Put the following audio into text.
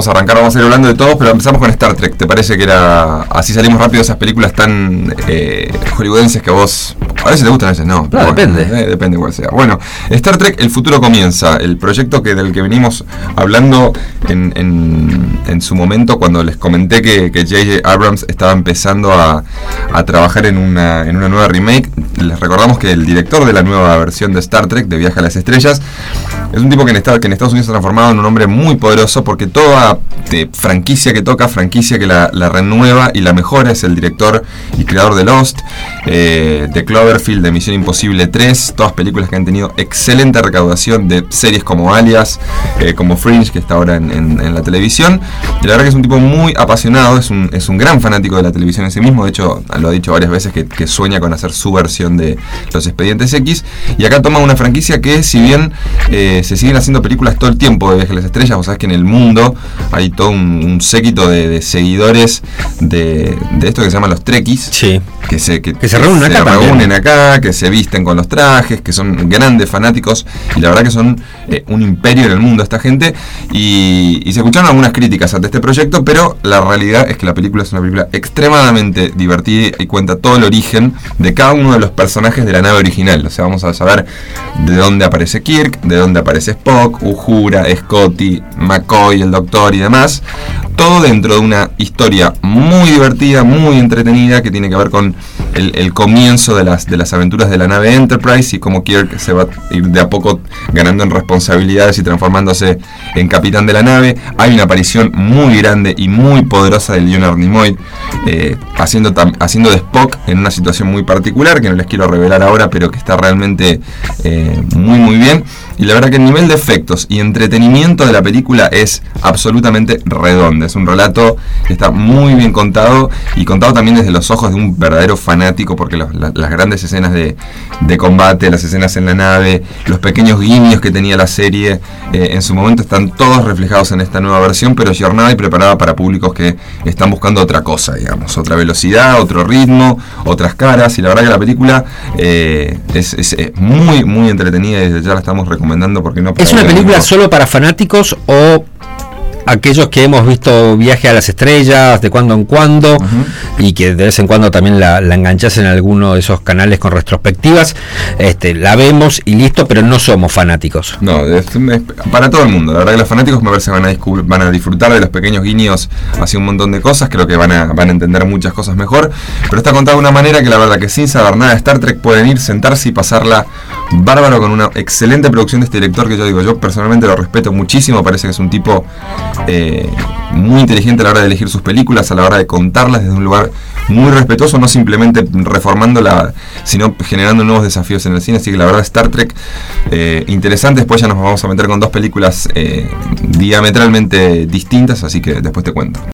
vamos a arrancar, vamos a ir hablando de todos, pero empezamos con Star Trek. ¿Te parece que era así salimos rápido de esas películas tan eh, hollywoodenses que a vos a veces te gustan, a veces no? No, depende. eh, depende cuál sea. Bueno, Star Trek, el futuro comienza. El proyecto que del que venimos hablando en, en- en su momento cuando les comenté que que J.J. Abrams estaba empezando a, a trabajar en una, en una nueva remake. Les recordamos que el director de la nueva versión de Star Trek, de Viaje a las Estrellas, es un tipo que en, Estados, que en Estados Unidos se ha transformado en un hombre muy poderoso porque toda eh, franquicia que toca, franquicia que la, la renueva y la mejora, es el director y creador de Lost, eh, de Cloverfield, de Misión Imposible 3, todas películas que han tenido excelente recaudación de series como Alias, eh, como Fringe, que está ahora en, en- en la televisión. Y la verdad que es un tipo muy apasionado, es un, es un gran fanático de la televisión en sí mismo, de hecho lo ha dicho varias veces que, que sueña con hacer su versión de Los Expedientes X. Y acá toma una franquicia que si bien eh, se siguen haciendo películas todo el tiempo de Viaje a las Estrellas, vos sabés que en el mundo hay todo un, un séquito de, de seguidores de, de esto que se llama los Trekkies Sí. que se, que, Que se reúnen acá también. reúnen que se visten con los trajes, que son grandes fanáticos y la verdad que son eh, un imperio en el mundo esta gente y, y se escucharon algunas críticas ante este proyecto, pero la realidad es que la película es una película extremadamente divertida y cuenta todo el origen de cada uno de los personajes de la nave original, o sea, vamos a saber de dónde aparece Kirk, de dónde aparece Spock, Uhura, Scotty, McCoy, el Doctor y demás, todo dentro de una historia muy divertida, muy entretenida, que tiene que ver con el, comienzo de las, de las aventuras de la nave Enterprise y cómo Kirk se va a ir de a poco ganando en responsabilidades y transformándose en capitán de la nave. Hay una aparición muy grande y muy poderosa de Leonard Nimoy, eh, haciendo, haciendo de Spock en una situación muy particular, que no les quiero revelar ahora, pero que está realmente eh, muy muy bien. Y la verdad que el nivel de efectos y entretenimiento de la película es absolutamente redondo. Es un relato que está muy bien contado y contado también desde los ojos de un verdadero fanático, porque las grandes escenas de, de combate, las escenas en la nave, los pequeños guiños que tenía la serie, eh, en su momento están todos reflejados en esta nueva versión, pero jornada y preparada para públicos que están buscando otra cosa, digamos, otra velocidad, otro ritmo, otras caras. Y la verdad que la película eh, es, es, eh, muy, muy entretenida y desde ya la estamos recomendando porque no ¿Es una película solo para fanáticos o aquellos que hemos visto Viaje a las Estrellas de cuando en cuando y que de vez en cuando también la, la enganchás en alguno de esos canales con retrospectivas? Este, la vemos y listo, pero no somos fanáticos. No, es, es para todo el mundo. La verdad que los fanáticos me parece van a, van a disfrutar de los pequeños guiños hacia un montón de cosas. Creo que van a, van a entender muchas cosas mejor. Pero está contado de una manera que la verdad que sin saber nada de Star Trek pueden ir, sentarse y pasarla bárbaro con una excelente producción de este director que yo digo, yo personalmente lo respeto muchísimo. Parece que es un tipo eh, muy inteligente a la hora de elegir sus películas, a la hora de contarlas desde un lugar muy respetuoso, no simplemente reformándola, sino generando nuevos desafíos en el cine. Así que la verdad Star Trek eh, interesante. Después ya nos vamos a meter con dos películas eh, diametralmente distintas, así que después te cuento.